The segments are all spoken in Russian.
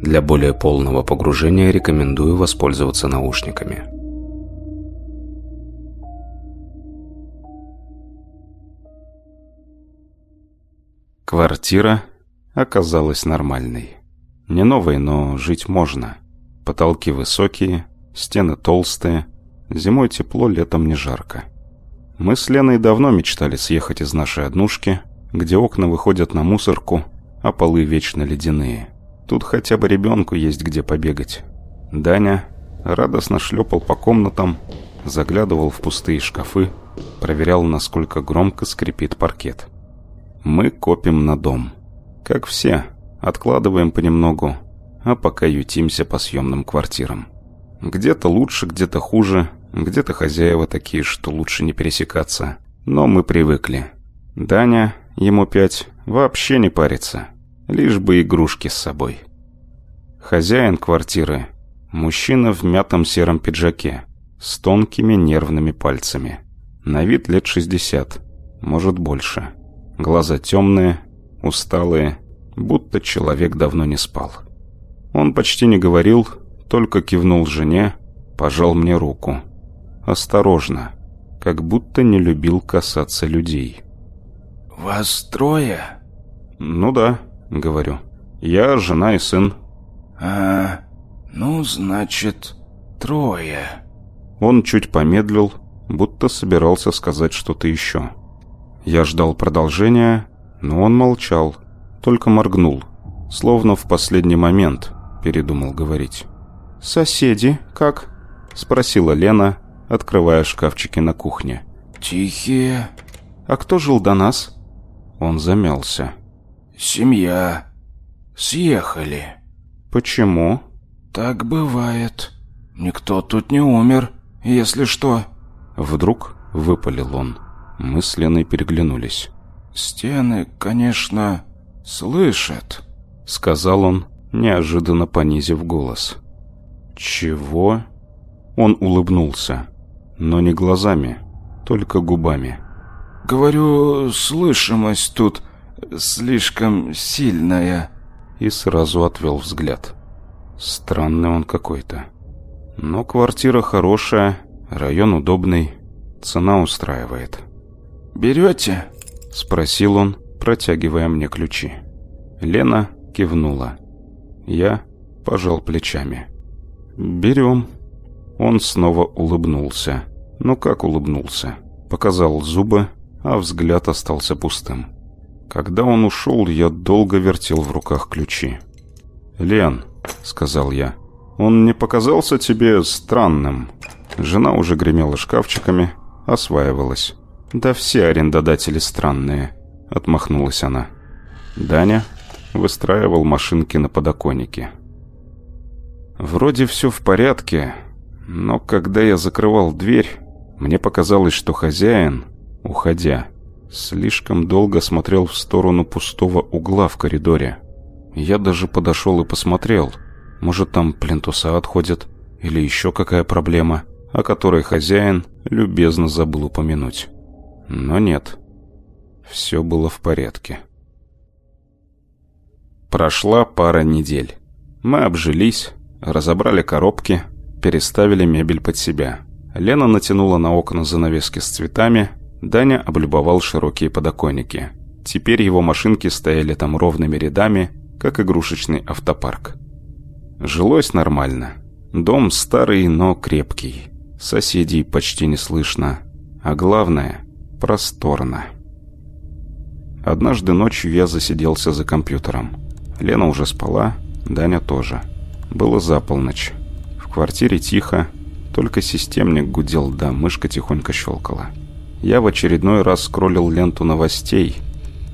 Для более полного погружения рекомендую воспользоваться наушниками. Квартира оказалась нормальной. Не новой, но жить можно. Потолки высокие, стены толстые, зимой тепло, летом не жарко. Мы с Леной давно мечтали съехать из нашей однушки, где окна выходят на мусорку, а полы вечно ледяные. Тут хотя бы ребенку есть где побегать. Даня радостно шлепал по комнатам, заглядывал в пустые шкафы, проверял, насколько громко скрипит паркет. Мы копим на дом. Как все, откладываем понемногу, а пока ютимся по съемным квартирам. Где-то лучше, где-то хуже, где-то хозяева такие, что лучше не пересекаться. Но мы привыкли. Даня, ему пять, вообще не парится. Лишь бы игрушки с собой. Хозяин квартиры – мужчина в мятом сером пиджаке, с тонкими нервными пальцами. На вид лет 60, может больше. Глаза темные, усталые, будто человек давно не спал. Он почти не говорил, только кивнул жене, пожал мне руку. Осторожно, как будто не любил касаться людей. «Вас трое?» «Ну да», — говорю. «Я, жена и сын». «А, ну, значит, трое». Он чуть помедлил, будто собирался сказать что-то еще. Я ждал продолжения, но он молчал, только моргнул, словно в последний момент передумал говорить. «Соседи как?» — спросила Лена, открывая шкафчики на кухне. «Тихие». «А кто жил до нас?» Он замялся. «Семья. Съехали». «Почему?» «Так бывает. Никто тут не умер, если что». Вдруг выпалил он. Мы с Леной переглянулись. «Стены, конечно, слышат», — сказал он, неожиданно понизив голос. «Чего?» Он улыбнулся, но не глазами, только губами. «Говорю, слышимость тут слишком сильная». И сразу отвел взгляд. Странный он какой-то. Но квартира хорошая, район удобный, цена устраивает. «Берете?» — спросил он, протягивая мне ключи. Лена кивнула. Я пожал плечами. «Берем». Он снова улыбнулся. Ну как улыбнулся? Показал зубы, а взгляд остался пустым. Когда он ушел, я долго вертел в руках ключи. «Лен», — сказал я, — «он не показался тебе странным?» Жена уже гремела шкафчиками, осваивалась. «Да все арендодатели странные», — отмахнулась она. Даня выстраивал машинки на подоконнике. Вроде все в порядке, но когда я закрывал дверь, мне показалось, что хозяин, уходя, слишком долго смотрел в сторону пустого угла в коридоре. Я даже подошел и посмотрел. Может, там плинтуса отходят, или еще какая проблема, о которой хозяин любезно забыл упомянуть. Но нет, все было в порядке. Прошла пара недель. Мы обжились, разобрали коробки, переставили мебель под себя. Лена натянула на окна занавески с цветами, Даня облюбовал широкие подоконники. Теперь его машинки стояли там ровными рядами, как игрушечный автопарк. Жилось нормально. Дом старый, но крепкий. Соседей почти не слышно. А главное – просторно. Однажды ночью я засиделся за компьютером. Лена уже спала, Даня тоже. Было за полночь. В квартире тихо, только системник гудел, да мышка тихонько щелкала. Я в очередной раз скроллил ленту новостей,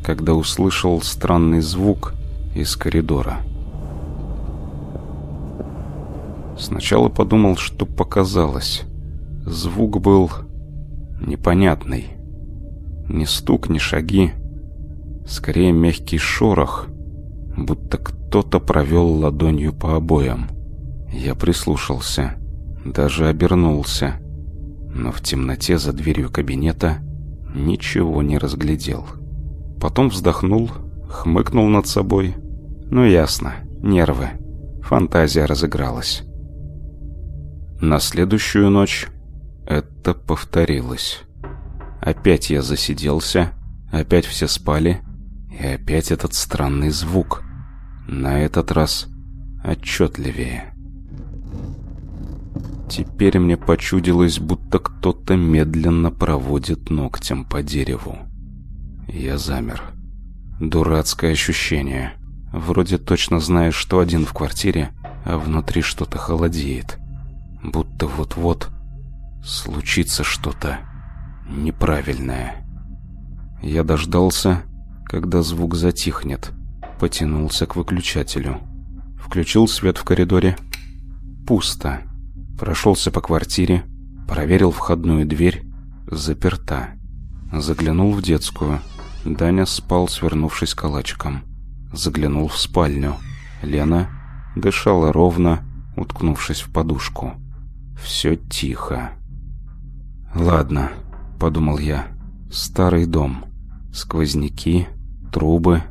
когда услышал странный звук из коридора. Сначала подумал, что показалось. Звук был непонятный. Ни стук, ни шаги. Скорее мягкий шорох, будто кто-то провел ладонью по обоям. Я прислушался, даже обернулся, но в темноте за дверью кабинета ничего не разглядел. Потом вздохнул, хмыкнул над собой. Ну ясно, нервы. Фантазия разыгралась. На следующую ночь это повторилось. Опять я засиделся, опять все спали, и опять этот странный звук. На этот раз отчетливее. Теперь мне почудилось, будто кто-то медленно проводит ногтем по дереву. Я замер. Дурацкое ощущение. Вроде точно знаешь, что один в квартире, а внутри что-то холодеет. Будто вот-вот случится что-то неправильное. Я дождался, когда звук затихнет, потянулся к выключателю. Включил свет в коридоре. Пусто. Прошелся по квартире, проверил входную дверь. Заперта. Заглянул в детскую. Даня спал, свернувшись калачиком. Заглянул в спальню. Лена дышала ровно, уткнувшись в подушку. Все тихо. «Ладно», — подумал я, — «старый дом, сквозняки, трубы,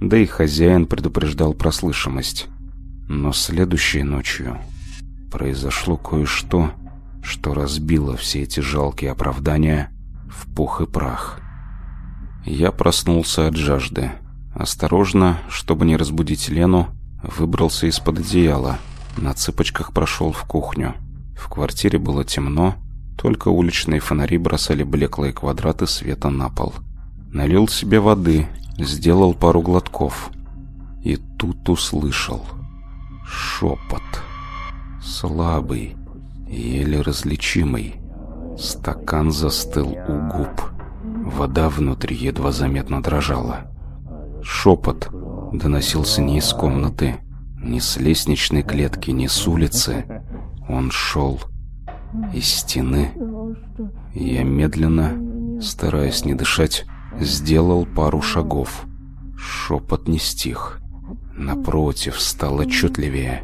да и хозяин предупреждал про слышимость. Но следующей ночью произошло кое-что, что разбило все эти жалкие оправдания в пух и прах. Я проснулся от жажды. Осторожно, чтобы не разбудить Лену, выбрался из-под одеяла, на цыпочках прошел в кухню. В квартире было темно, только уличные фонари бросали блеклые квадраты света на пол. Налил себе воды, сделал пару глотков. И тут услышал шепот. Слабый, еле различимый. Стакан застыл у губ. Вода внутри едва заметно дрожала. Шепот доносился не из комнаты, ни с лестничной клетки, ни с улицы. Он шел из стены. Я медленно, стараясь не дышать, сделал пару шагов. Шепот не стих. Напротив, стал отчетливее.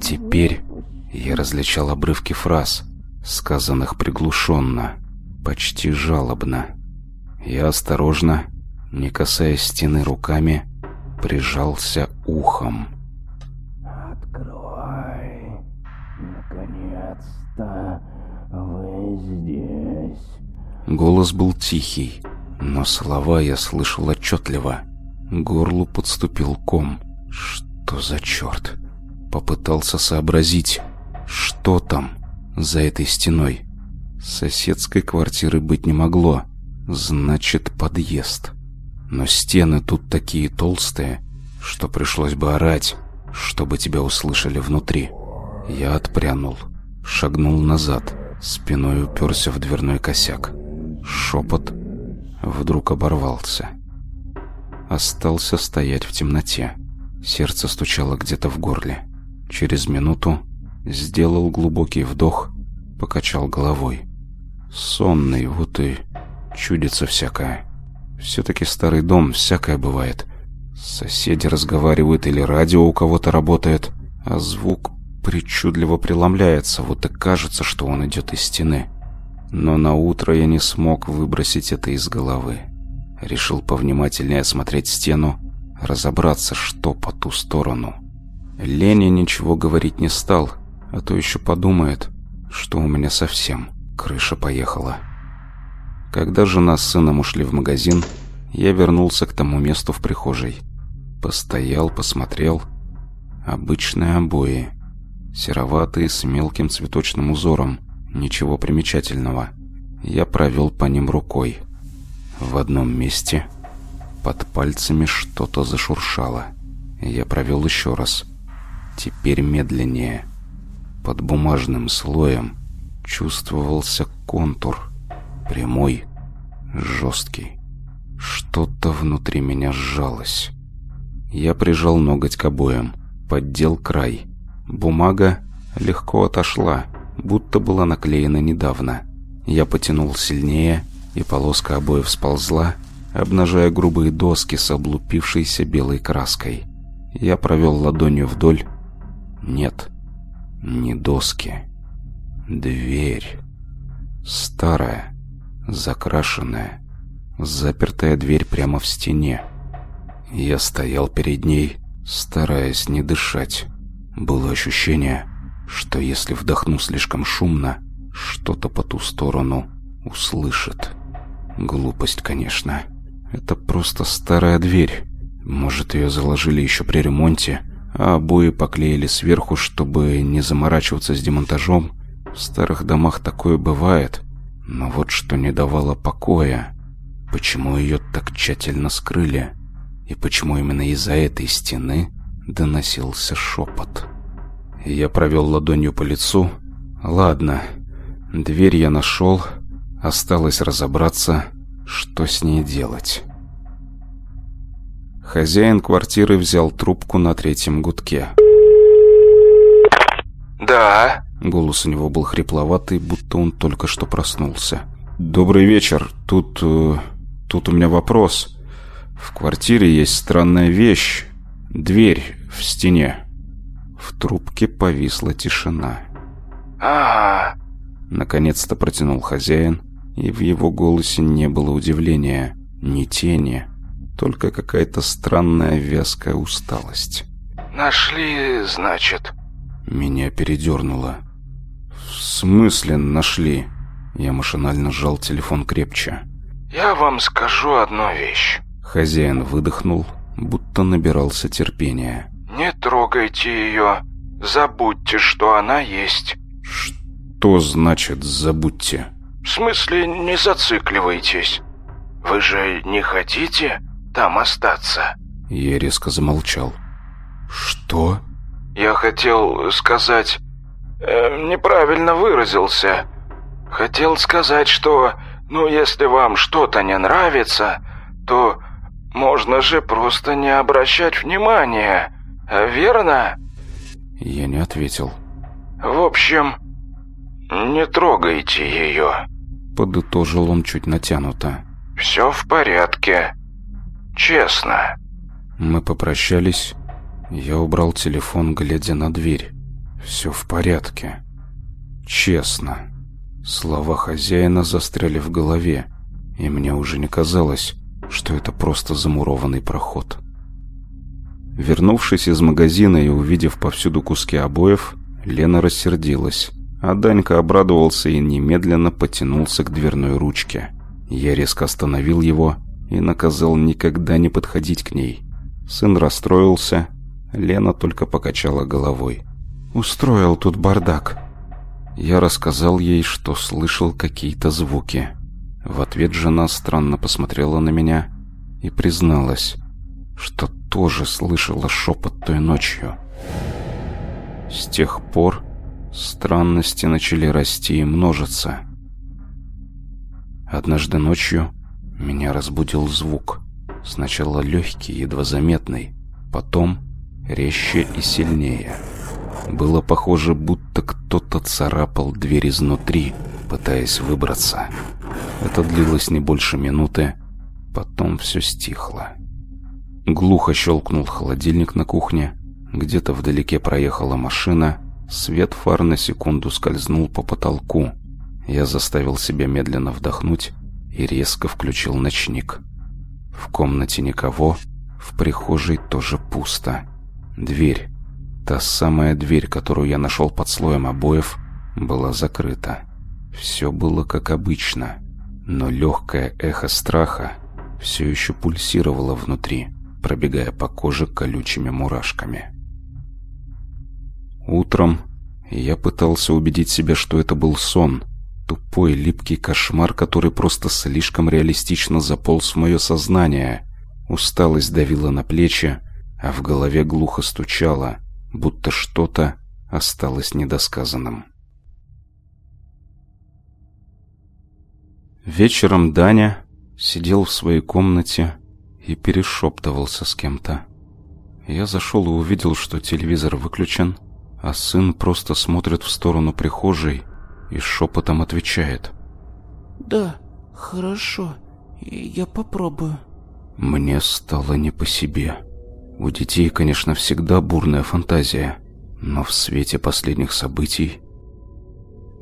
Теперь я различал обрывки фраз, сказанных приглушенно, почти жалобно. Я осторожно, не касаясь стены руками, прижался ухом. «Открой! Наконец-то вы здесь!» Голос был тихий, но слова я слышал отчетливо. Горлу подступил ком. Что за черт? Попытался сообразить, что там за этой стеной. Соседской квартиры быть не могло. Значит, подъезд. Но стены тут такие толстые, что пришлось бы орать, чтобы тебя услышали внутри. Я отпрянул, шагнул назад, спиной уперся в дверной косяк. Шепот вдруг оборвался. Остался стоять в темноте. Сердце стучало где-то в горле. Через минуту сделал глубокий вдох, покачал головой. Сонный, вот и чудится всякое. Все-таки старый дом, всякое бывает. Соседи разговаривают или радио у кого-то работает, а звук причудливо преломляется, вот и кажется, что он идет из стены. Но на утро я не смог выбросить это из головы. Решил повнимательнее осмотреть стену, разобраться, что по ту сторону. Лене ничего говорить не стал, а то еще подумает, что у меня совсем крыша поехала. Когда жена с сыном ушли в магазин, я вернулся к тому месту в прихожей. Постоял, посмотрел. Обычные обои. Сероватые, с мелким цветочным узором. Ничего примечательного. Я провел по ним рукой. В одном месте под пальцами что-то зашуршало. Я провел еще раз. Теперь медленнее. Под бумажным слоем чувствовался контур прямой, жесткий. Что-то внутри меня сжалось. Я прижал ноготь к обоям, поддел край. Бумага легко отошла, будто была наклеена недавно. Я потянул сильнее, и полоска обоев сползла, обнажая грубые доски с облупившейся белой краской. Я провел ладонью вдоль. Нет, не доски. Дверь. Старая, закрашенная, запертая дверь прямо в стене. Я стоял перед ней, стараясь не дышать. Было ощущение, что если вдохну слишком шумно, что-то по ту сторону услышит. Глупость, конечно. Это просто старая дверь. Может, ее заложили еще при ремонте, а обои поклеили сверху, чтобы не заморачиваться с демонтажом. В старых домах такое бывает. Но вот что не давало покоя. Почему ее так тщательно скрыли? И почему именно из-за этой стены доносился шепот? Я провел ладонью по лицу. Ладно, дверь я нашел. Осталось разобраться, что с ней делать. Хозяин квартиры взял трубку на третьем гудке. «Да?» Голос у него был хрипловатый, будто он только что проснулся. «Добрый вечер. Тут... Э, тут у меня вопрос. В квартире есть странная вещь. Дверь в стене». В трубке повисла тишина. «Ага». Наконец-то протянул хозяин, и в его голосе не было удивления, ни тени, только какая-то странная вязкая усталость. «Нашли, значит?» Меня передернуло. «В смысле нашли?» Я машинально сжал телефон крепче. «Я вам скажу одну вещь». Хозяин выдохнул, будто набирался терпения. «Не трогайте ее. Забудьте, что она есть». «Что значит «забудьте»?» «В смысле, не зацикливайтесь. Вы же не хотите там остаться?» Я резко замолчал. «Что?» «Я хотел сказать... Э, неправильно выразился. Хотел сказать, что... Ну, если вам что-то не нравится, то можно же просто не обращать внимания, верно?» Я не ответил. «В общем, не трогайте ее», — подытожил он чуть натянуто. «Все в порядке. Честно». Мы попрощались. Я убрал телефон, глядя на дверь. «Все в порядке. Честно». Слова хозяина застряли в голове, и мне уже не казалось, что это просто замурованный проход. Вернувшись из магазина и увидев повсюду куски обоев, Лена рассердилась, а Данька обрадовался и немедленно потянулся к дверной ручке. Я резко остановил его и наказал никогда не подходить к ней. Сын расстроился, Лена только покачала головой. «Устроил тут бардак». Я рассказал ей, что слышал какие-то звуки. В ответ жена странно посмотрела на меня и призналась, что тоже слышала шепот той ночью. С тех пор странности начали расти и множиться. Однажды ночью меня разбудил звук. Сначала легкий, едва заметный, потом резче и сильнее. Было похоже, будто кто-то царапал дверь изнутри, пытаясь выбраться. Это длилось не больше минуты, потом все стихло. Глухо щелкнул холодильник на кухне, где-то вдалеке проехала машина, свет фар на секунду скользнул по потолку. Я заставил себя медленно вдохнуть и резко включил ночник. В комнате никого, в прихожей тоже пусто. Дверь, та самая дверь, которую я нашел под слоем обоев, была закрыта. Все было как обычно, но легкое эхо страха все еще пульсировало внутри, пробегая по коже колючими мурашками. Утром я пытался убедить себя, что это был сон, тупой липкий кошмар, который просто слишком реалистично заполз в мое сознание. Усталость давила на плечи, а в голове глухо стучало, будто что-то осталось недосказанным. Вечером Даня сидел в своей комнате и перешептывался с кем-то. Я зашел и увидел, что телевизор выключен, а сын просто смотрит в сторону прихожей и шепотом отвечает. «Да, хорошо, я попробую». Мне стало не по себе. У детей, конечно, всегда бурная фантазия, но в свете последних событий...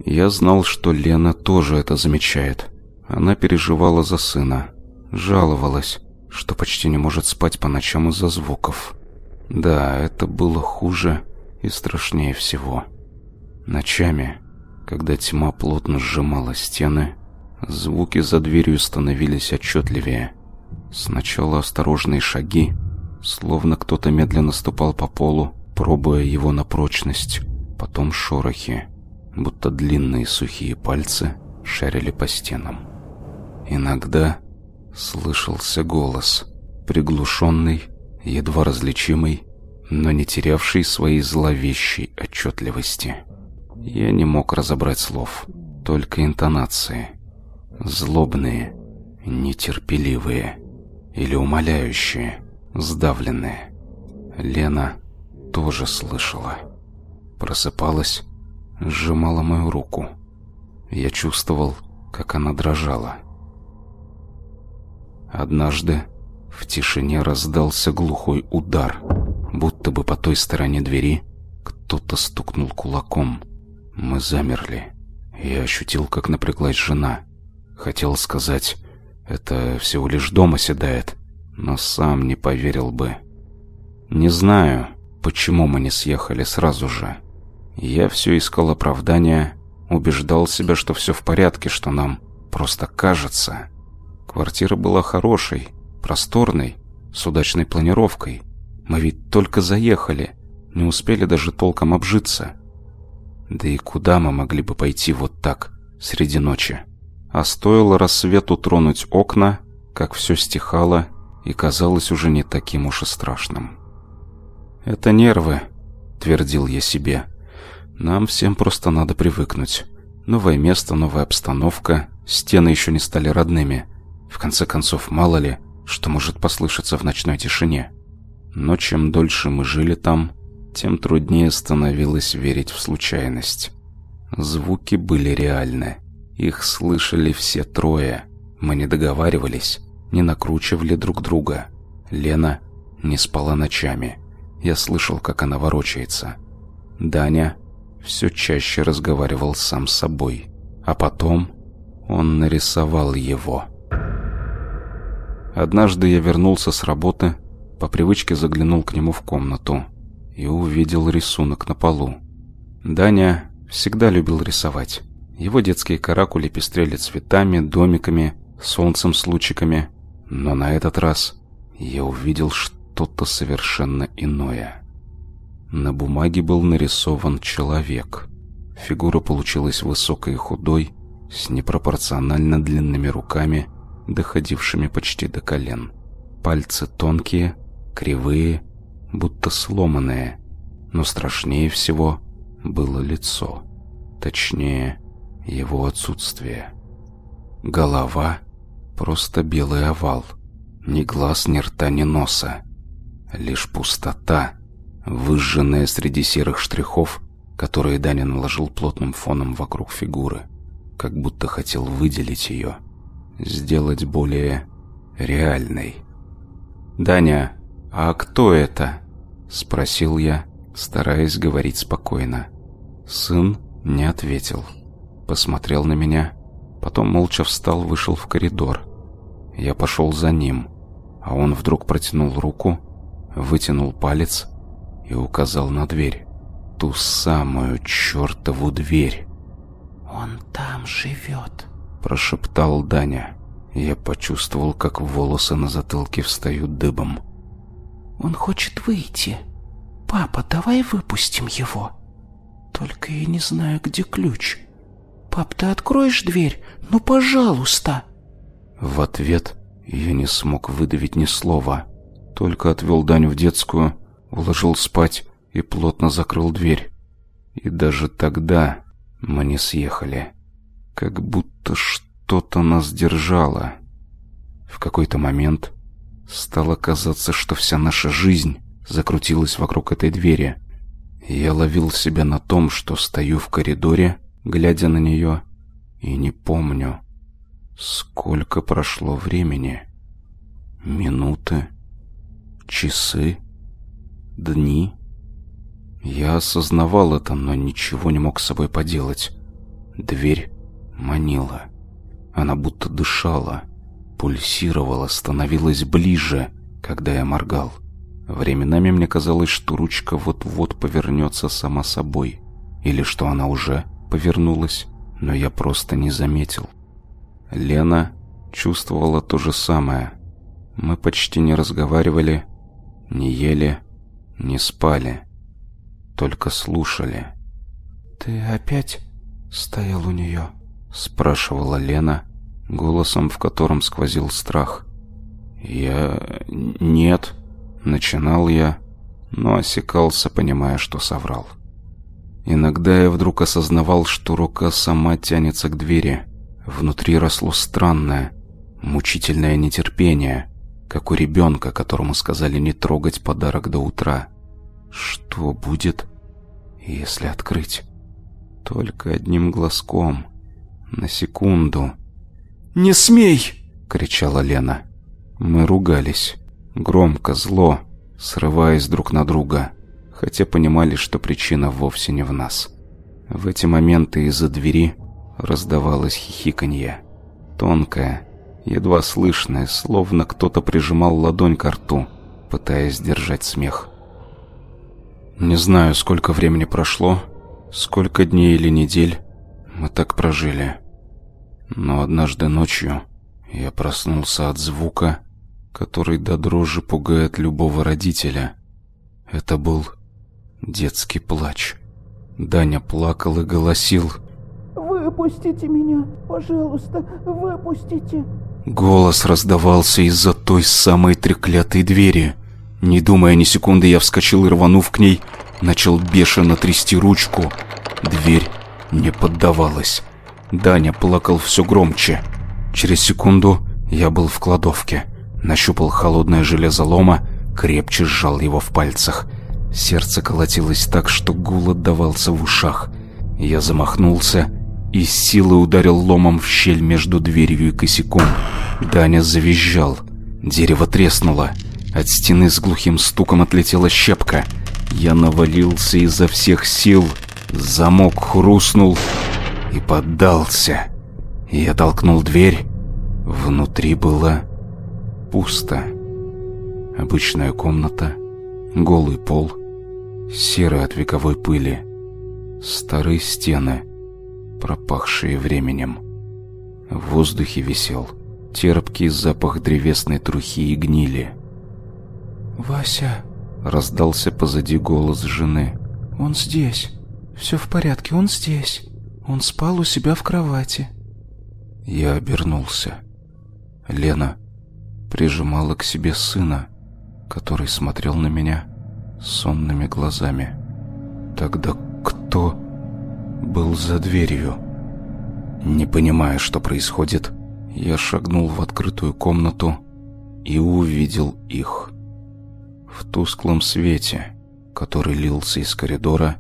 Я знал, что Лена тоже это замечает. Она переживала за сына, жаловалась, что почти не может спать по ночам из-за звуков. Да, это было хуже, И страшнее всего. Ночами, когда тьма плотно сжимала стены, звуки за дверью становились отчетливее. Сначала осторожные шаги, словно кто-то медленно ступал по полу, пробуя его на прочность. Потом шорохи, будто длинные сухие пальцы шарили по стенам. Иногда слышался голос, приглушенный, едва различимый, но не терявший своей зловещей отчетливости. Я не мог разобрать слов, только интонации. Злобные, нетерпеливые или умоляющие, сдавленные. Лена тоже слышала. Просыпалась, сжимала мою руку. Я чувствовал, как она дрожала. Однажды в тишине раздался глухой удар, будто бы по той стороне двери кто-то стукнул кулаком. Мы замерли. Я ощутил, как напряглась жена. Хотел сказать, это всего лишь дома седает, но сам не поверил бы. Не знаю, почему мы не съехали сразу же. Я все искал оправдания, убеждал себя, что все в порядке, что нам просто кажется. Квартира была хорошей, просторной, с удачной планировкой. Мы ведь только заехали, не успели даже толком обжиться. Да и куда мы могли бы пойти вот так, среди ночи? А стоило рассвету тронуть окна, как все стихало и казалось уже не таким уж и страшным. «Это нервы», — твердил я себе. «Нам всем просто надо привыкнуть. Новое место, новая обстановка, стены еще не стали родными. В конце концов, мало ли, что может послышаться в ночной тишине. Но чем дольше мы жили там, тем труднее становилось верить в случайность. Звуки были реальны. Их слышали все трое. Мы не договаривались, не накручивали друг друга. Лена не спала ночами. Я слышал, как она ворочается. Даня все чаще разговаривал сам с собой. А потом он нарисовал его. Однажды я вернулся с работы, по привычке заглянул к нему в комнату и увидел рисунок на полу. Даня всегда любил рисовать. Его детские каракули пестрели цветами, домиками, солнцем с лучиками. Но на этот раз я увидел, что что-то совершенно иное. На бумаге был нарисован человек. Фигура получилась высокой и худой, с непропорционально длинными руками, доходившими почти до колен. Пальцы тонкие, кривые, будто сломанные, но страшнее всего было лицо. Точнее, его отсутствие. Голова — просто белый овал. Ни глаз, ни рта, ни носа. Лишь пустота, выжженная среди серых штрихов, которые Даня наложил плотным фоном вокруг фигуры, как будто хотел выделить ее, сделать более реальной. «Даня, а кто это?» — спросил я, стараясь говорить спокойно. Сын не ответил. Посмотрел на меня, потом молча встал, вышел в коридор. Я пошел за ним, а он вдруг протянул руку вытянул палец и указал на дверь. Ту самую чертову дверь. «Он там живет», — прошептал Даня. Я почувствовал, как волосы на затылке встают дыбом. «Он хочет выйти. Папа, давай выпустим его. Только я не знаю, где ключ. Пап, ты откроешь дверь? Ну, пожалуйста!» В ответ я не смог выдавить ни слова. Только отвел Даню в детскую, уложил спать и плотно закрыл дверь. И даже тогда мы не съехали. Как будто что-то нас держало. В какой-то момент стало казаться, что вся наша жизнь закрутилась вокруг этой двери. Я ловил себя на том, что стою в коридоре, глядя на нее, и не помню, сколько прошло времени. Минуты, часы, дни. Я осознавал это, но ничего не мог с собой поделать. Дверь манила. Она будто дышала, пульсировала, становилась ближе, когда я моргал. Временами мне казалось, что ручка вот-вот повернется сама собой. Или что она уже повернулась, но я просто не заметил. Лена чувствовала то же самое. Мы почти не разговаривали, не ели, не спали, только слушали. «Ты опять стоял у нее?» — спрашивала Лена, голосом, в котором сквозил страх. «Я... нет», — начинал я, но осекался, понимая, что соврал. Иногда я вдруг осознавал, что рука сама тянется к двери. Внутри росло странное, мучительное нетерпение, как у ребенка, которому сказали не трогать подарок до утра. Что будет, если открыть? Только одним глазком, на секунду. «Не смей!» — кричала Лена. Мы ругались. Громко, зло, срываясь друг на друга, хотя понимали, что причина вовсе не в нас. В эти моменты из-за двери раздавалось хихиканье. Тонкое, едва слышное, словно кто-то прижимал ладонь к рту, пытаясь сдержать смех. Не знаю, сколько времени прошло, сколько дней или недель мы так прожили. Но однажды ночью я проснулся от звука, который до дрожи пугает любого родителя. Это был детский плач. Даня плакал и голосил. «Выпустите меня, пожалуйста, выпустите!» Голос раздавался из-за той самой треклятой двери. Не думая ни секунды, я вскочил и, рванув к ней, начал бешено трясти ручку. Дверь не поддавалась. Даня плакал все громче. Через секунду я был в кладовке. Нащупал холодное железо лома, крепче сжал его в пальцах. Сердце колотилось так, что гул отдавался в ушах. Я замахнулся и с силой ударил ломом в щель между дверью и косяком. Даня завизжал. Дерево треснуло. От стены с глухим стуком отлетела щепка. Я навалился изо всех сил. Замок хрустнул и поддался. Я толкнул дверь. Внутри было пусто. Обычная комната, голый пол, серый от вековой пыли, старые стены, пропахшие временем. В воздухе висел терпкий запах древесной трухи и гнили. «Вася!» — раздался позади голос жены. «Он здесь. Все в порядке, он здесь. Он спал у себя в кровати». Я обернулся. Лена прижимала к себе сына, который смотрел на меня сонными глазами. Тогда кто был за дверью? Не понимая, что происходит, я шагнул в открытую комнату и увидел их. В тусклом свете, который лился из коридора,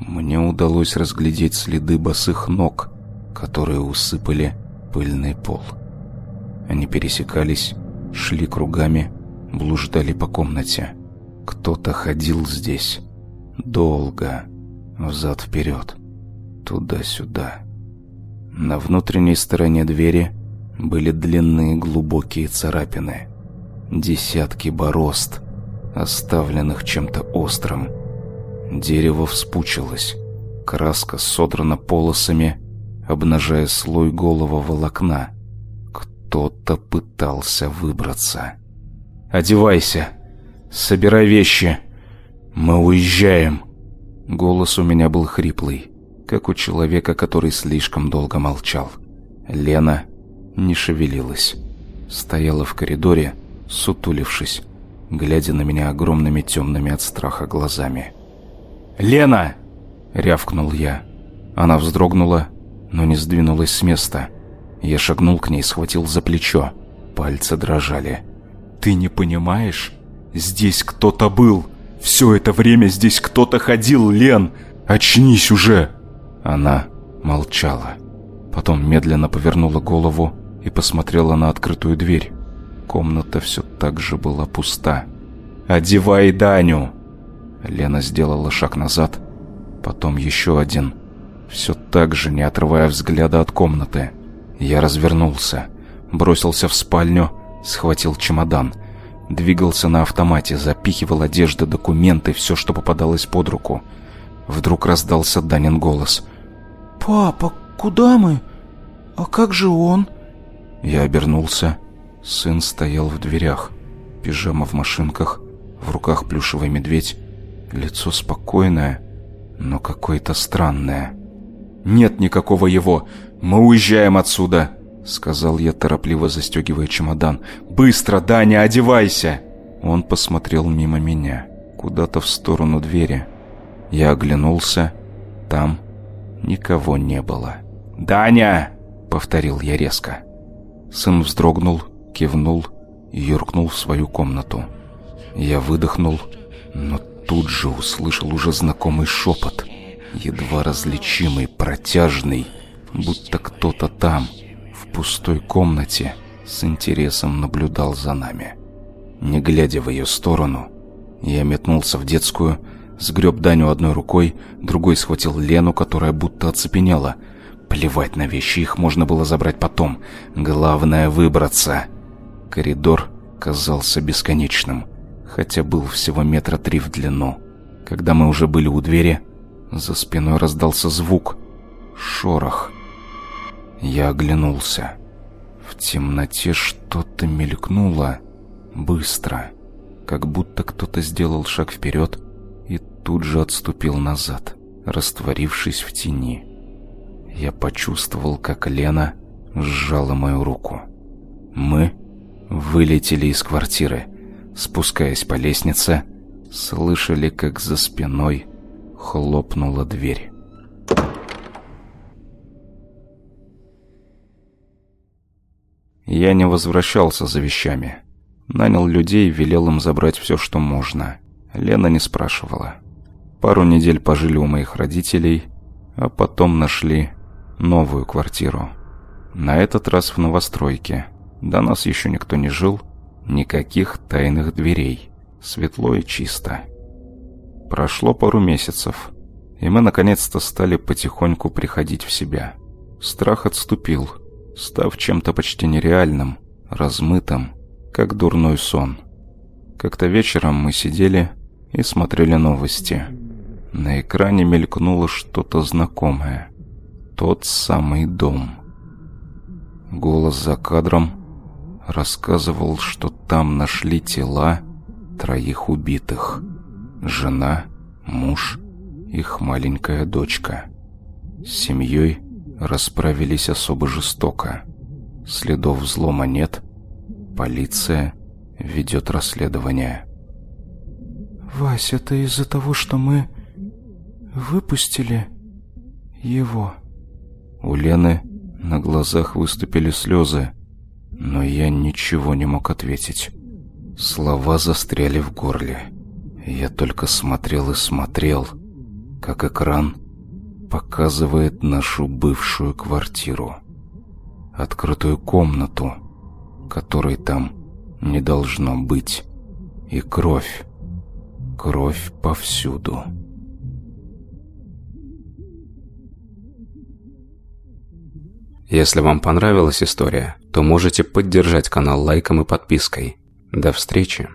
мне удалось разглядеть следы босых ног, которые усыпали пыльный пол. Они пересекались, шли кругами, блуждали по комнате. Кто-то ходил здесь. Долго. Взад-вперед. Туда-сюда. На внутренней стороне двери были длинные глубокие царапины. Десятки борозд, оставленных чем-то острым. Дерево вспучилось. Краска содрана полосами, обнажая слой голого волокна. Кто-то пытался выбраться. «Одевайся! Собирай вещи! Мы уезжаем!» Голос у меня был хриплый, как у человека, который слишком долго молчал. Лена не шевелилась. Стояла в коридоре, сутулившись, глядя на меня огромными темными от страха глазами. «Лена!» — рявкнул я. Она вздрогнула, но не сдвинулась с места. Я шагнул к ней, схватил за плечо. Пальцы дрожали. «Ты не понимаешь? Здесь кто-то был. Все это время здесь кто-то ходил, Лен. Очнись уже!» Она молчала. Потом медленно повернула голову и посмотрела на открытую дверь. Комната все так же была пуста. «Одевай Даню!» Лена сделала шаг назад, потом еще один. Все так же, не отрывая взгляда от комнаты. Я развернулся, бросился в спальню, схватил чемодан. Двигался на автомате, запихивал одежды, документы, все, что попадалось под руку. Вдруг раздался Данин голос. «Папа, куда мы? А как же он?» Я обернулся. Сын стоял в дверях. Пижама в машинках, в руках плюшевый медведь. Лицо спокойное, но какое-то странное. «Нет никакого его! Мы уезжаем отсюда!» Сказал я, торопливо застегивая чемодан. «Быстро, Даня, одевайся!» Он посмотрел мимо меня, куда-то в сторону двери. Я оглянулся. Там никого не было. «Даня!» — повторил я резко. Сын вздрогнул, кивнул и юркнул в свою комнату. Я выдохнул, но тут же услышал уже знакомый шепот, едва различимый, протяжный, будто кто-то там, в пустой комнате, с интересом наблюдал за нами. Не глядя в ее сторону, я метнулся в детскую, сгреб Даню одной рукой, другой схватил Лену, которая будто оцепенела. Плевать на вещи, их можно было забрать потом. Главное — выбраться. Коридор казался бесконечным хотя был всего метра три в длину. Когда мы уже были у двери, за спиной раздался звук. Шорох. Я оглянулся. В темноте что-то мелькнуло. Быстро. Как будто кто-то сделал шаг вперед и тут же отступил назад, растворившись в тени. Я почувствовал, как Лена сжала мою руку. Мы вылетели из квартиры. Спускаясь по лестнице, слышали, как за спиной хлопнула дверь. Я не возвращался за вещами. Нанял людей и велел им забрать все, что можно. Лена не спрашивала. Пару недель пожили у моих родителей, а потом нашли новую квартиру. На этот раз в новостройке. До нас еще никто не жил, Никаких тайных дверей. Светло и чисто. Прошло пару месяцев, и мы наконец-то стали потихоньку приходить в себя. Страх отступил, став чем-то почти нереальным, размытым, как дурной сон. Как-то вечером мы сидели и смотрели новости. На экране мелькнуло что-то знакомое. Тот самый дом. Голос за кадром рассказывал, что там нашли тела троих убитых. Жена, муж, их маленькая дочка. С семьей расправились особо жестоко. Следов взлома нет. Полиция ведет расследование. «Вась, это из-за того, что мы выпустили его?» У Лены на глазах выступили слезы. Но я ничего не мог ответить. Слова застряли в горле. Я только смотрел и смотрел, как экран показывает нашу бывшую квартиру. Открытую комнату, которой там не должно быть. И кровь. Кровь повсюду. Если вам понравилась история, то можете поддержать канал лайком и подпиской. До встречи!